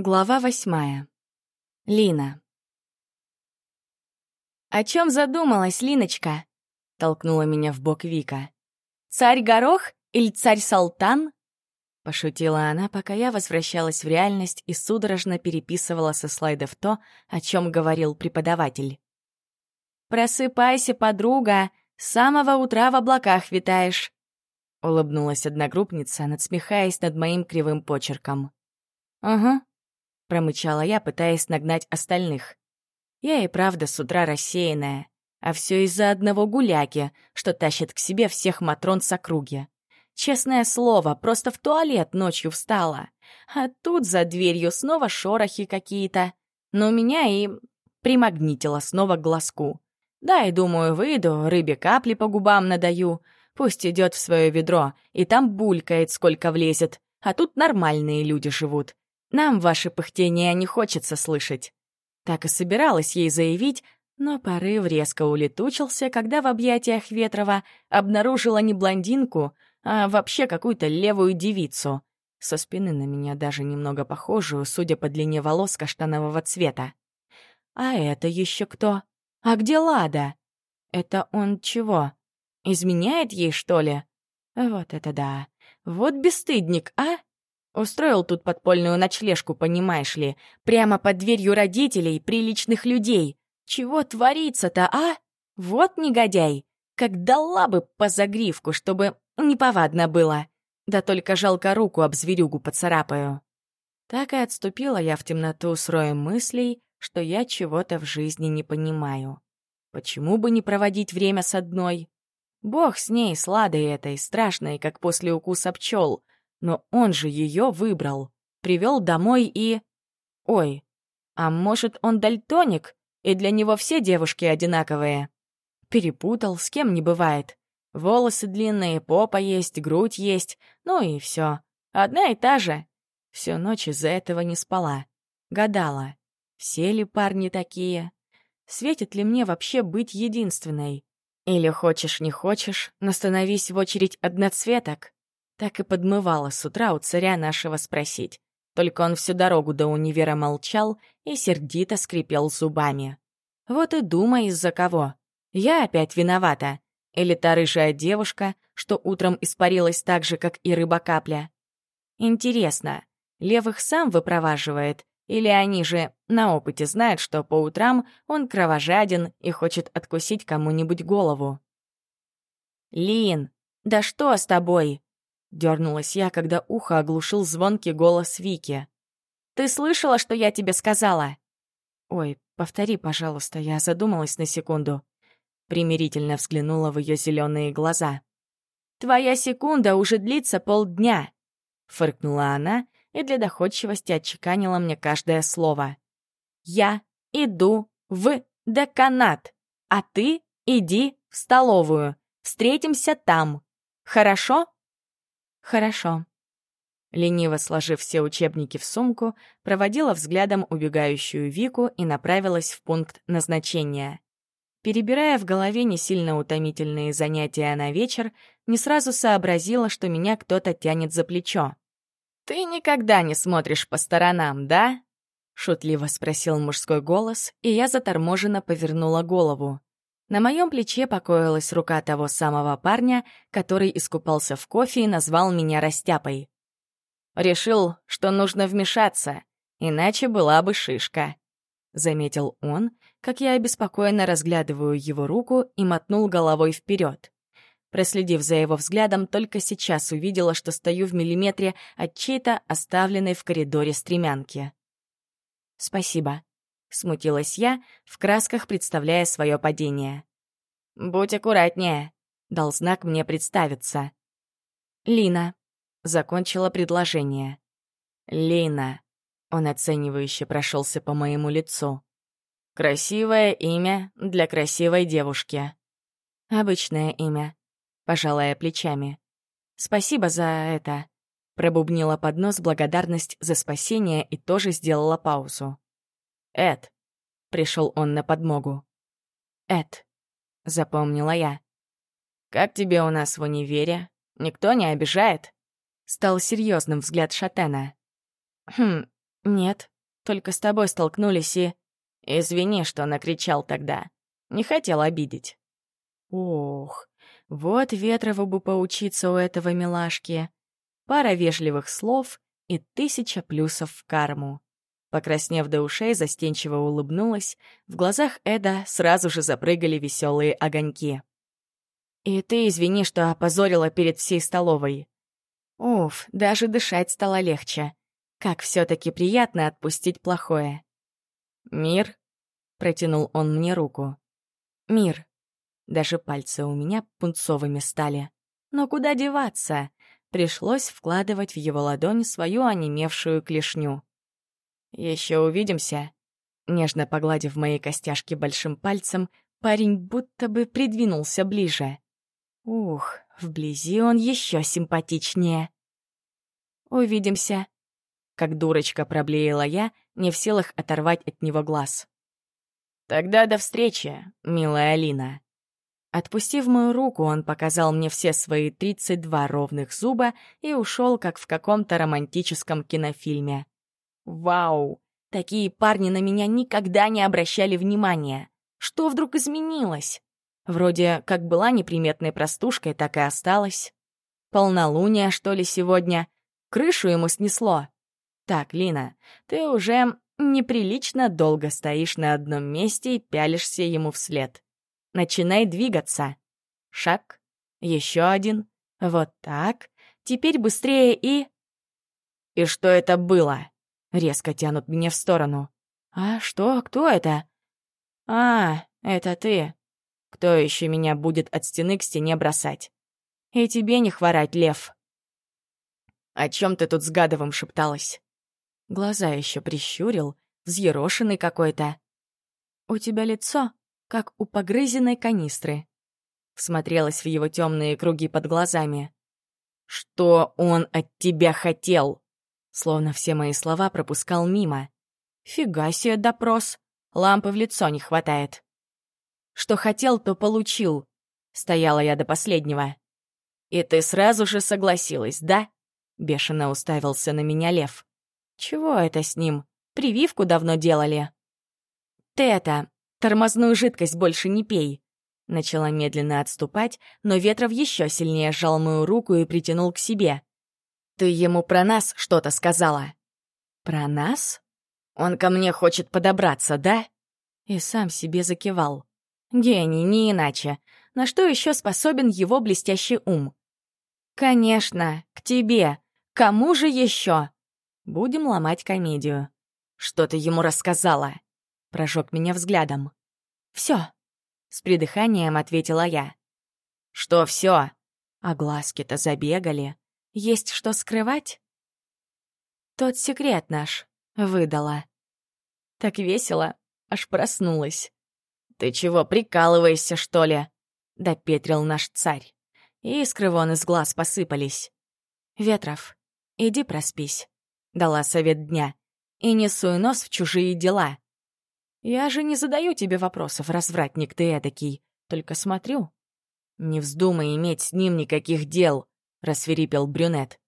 Глава восьмая. Лина. «О чем задумалась, Линочка?» — толкнула меня в бок Вика. «Царь Горох или царь Салтан?» — пошутила она, пока я возвращалась в реальность и судорожно переписывала со слайдов то, о чем говорил преподаватель. «Просыпайся, подруга, с самого утра в облаках витаешь», — улыбнулась одногруппница, надсмехаясь над моим кривым почерком. «Угу», — промычала я, пытаясь нагнать остальных. Я и правда с утра рассеянная, а все из-за одного гуляки, что тащит к себе всех матрон с округи. Честное слово, просто в туалет ночью встала. А тут за дверью снова шорохи какие-то. Но меня и примагнитило снова к глазку. Да, и думаю, выйду, рыбе капли по губам надаю. Пусть идет в свое ведро, и там булькает, сколько влезет. А тут нормальные люди живут. Нам ваше пыхтение не хочется слышать». Так и собиралась ей заявить, но порыв резко улетучился, когда в объятиях Ветрова обнаружила не блондинку, а вообще какую-то левую девицу. Со спины на меня даже немного похожую, судя по длине волос каштанового цвета. А это еще кто? А где Лада? Это он чего? Изменяет ей, что ли? Вот это да. Вот бесстыдник, а? Устроил тут подпольную ночлежку, понимаешь ли, прямо под дверью родителей, приличных людей. Чего творится-то, а? Вот негодяй. Как дала бы по загривку, чтобы неповадно было. Да только жалко руку об зверюгу поцарапаю. Так и отступила я в темноту с роем мыслей, что я чего-то в жизни не понимаю. Почему бы не проводить время с одной? Бог с ней, сладой этой, страшной, как после укуса пчел. Но он же ее выбрал, привел домой и... Ой, а может, он дальтоник, и для него все девушки одинаковые? Перепутал, с кем не бывает. Волосы длинные, попа есть, грудь есть, ну и все. Одна и та же. Всю ночь из-за этого не спала. Гадала, все ли парни такие? Светит ли мне вообще быть единственной? Или хочешь не хочешь, но становись в очередь одноцветок? Так и подмывала с утра у царя нашего спросить. Только он всю дорогу до универа молчал и сердито скрипел зубами. Вот и думай, из-за кого. Я опять виновата. Или та рыжая девушка, что утром испарилась так же, как и рыба-капля. Интересно, Левых сам выпроваживает, или они же на опыте знают, что по утрам он кровожаден и хочет откусить кому-нибудь голову? «Лин, да что с тобой?» Дернулась я, когда ухо оглушил звонкий голос Вики. «Ты слышала, что я тебе сказала?» «Ой, повтори, пожалуйста, я задумалась на секунду». Примирительно взглянула в ее зеленые глаза. «Твоя секунда уже длится полдня», — фыркнула она и для доходчивости отчеканила мне каждое слово. «Я иду в деканат, а ты иди в столовую. Встретимся там. Хорошо?» «Хорошо». Лениво сложив все учебники в сумку, проводила взглядом убегающую Вику и направилась в пункт назначения. Перебирая в голове не сильно утомительные занятия на вечер, не сразу сообразила, что меня кто-то тянет за плечо. «Ты никогда не смотришь по сторонам, да?» — шутливо спросил мужской голос, и я заторможенно повернула голову. На моем плече покоилась рука того самого парня, который искупался в кофе и назвал меня растяпой. Решил, что нужно вмешаться, иначе была бы шишка. Заметил он, как я обеспокоенно разглядываю его руку и мотнул головой вперед. Проследив за его взглядом, только сейчас увидела, что стою в миллиметре от чьей-то оставленной в коридоре стремянки. «Спасибо», — смутилась я, в красках представляя свое падение. «Будь аккуратнее», — дал знак мне представиться. «Лина», — закончила предложение. «Лина», — он оценивающе прошелся по моему лицу. «Красивое имя для красивой девушки». «Обычное имя», — пожалая плечами. «Спасибо за это», — пробубнила под нос благодарность за спасение и тоже сделала паузу. «Эд», — пришел он на подмогу. «Эд», — запомнила я. «Как тебе у нас в универе? Никто не обижает?» Стал серьезным взгляд Шатена. «Хм, Нет, только с тобой столкнулись и... Извини, что накричал тогда. Не хотел обидеть. Ох, вот Ветрову бы поучиться у этого милашки. Пара вежливых слов и тысяча плюсов в карму. Покраснев до ушей, застенчиво улыбнулась. В глазах Эда сразу же запрыгали веселые огоньки. «И ты извини, что опозорила перед всей столовой». Уф, даже дышать стало легче. Как все таки приятно отпустить плохое. «Мир?» — протянул он мне руку. «Мир». Даже пальцы у меня пунцовыми стали. Но куда деваться? Пришлось вкладывать в его ладонь свою онемевшую клешню. Еще увидимся». Нежно погладив мои костяшки большим пальцем, парень будто бы придвинулся ближе. Ух, вблизи он еще симпатичнее. «Увидимся», — как дурочка проблеяла я, не в силах оторвать от него глаз. «Тогда до встречи, милая Алина». Отпустив мою руку, он показал мне все свои 32 ровных зуба и ушел, как в каком-то романтическом кинофильме. Вау! Такие парни на меня никогда не обращали внимания. Что вдруг изменилось? Вроде как была неприметной простушкой, так и осталась. Полнолуние, что ли, сегодня? Крышу ему снесло. Так, Лина, ты уже неприлично долго стоишь на одном месте и пялишься ему вслед. Начинай двигаться. Шаг, еще один. Вот так. Теперь быстрее и... И что это было? Резко тянут меня в сторону. «А что? Кто это?» «А, это ты. Кто еще меня будет от стены к стене бросать? И тебе не хворать, лев». «О чем ты тут с Гадовым шепталась?» Глаза еще прищурил, взъерошенный какой-то. «У тебя лицо, как у погрызенной канистры». Всмотрелась в его темные круги под глазами. «Что он от тебя хотел?» Словно все мои слова пропускал мимо. Фига себе допрос. Лампы в лицо не хватает. Что хотел, то получил. Стояла я до последнего. И ты сразу же согласилась, да? Бешено уставился на меня лев. Чего это с ним? Прививку давно делали. Ты это, тормозную жидкость больше не пей. Начала медленно отступать, но Ветров еще сильнее сжал мою руку и притянул к себе. «Ты ему про нас что-то сказала?» «Про нас? Он ко мне хочет подобраться, да?» И сам себе закивал. Гений, не иначе. На что еще способен его блестящий ум? «Конечно, к тебе. Кому же еще?» Будем ломать комедию. «Что ты ему рассказала?» Прожег меня взглядом. «Все», — с придыханием ответила я. «Что все?» А глазки-то забегали. Есть что скрывать? Тот секрет наш выдала. Так весело, аж проснулась. «Ты чего, прикалываешься, что ли?» — допетрил наш царь. Искры вон из глаз посыпались. «Ветров, иди проспись», — дала совет дня. «И не суй нос в чужие дела. Я же не задаю тебе вопросов, развратник ты эдакий, только смотрю. Не вздумай иметь с ним никаких дел, — рассверепел брюнет.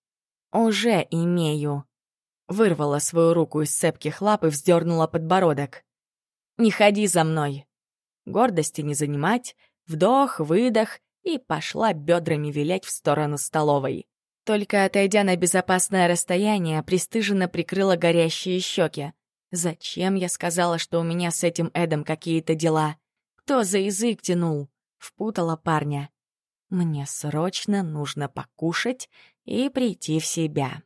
«Уже имею». Вырвала свою руку из цепких лап и вздернула подбородок. «Не ходи за мной». Гордости не занимать, вдох, выдох, и пошла бедрами вилять в сторону столовой. Только отойдя на безопасное расстояние, пристыженно прикрыла горящие щеки. Зачем я сказала, что у меня с этим Эдом какие-то дела? Кто за язык тянул? Впутала парня. Мне срочно нужно покушать и прийти в себя.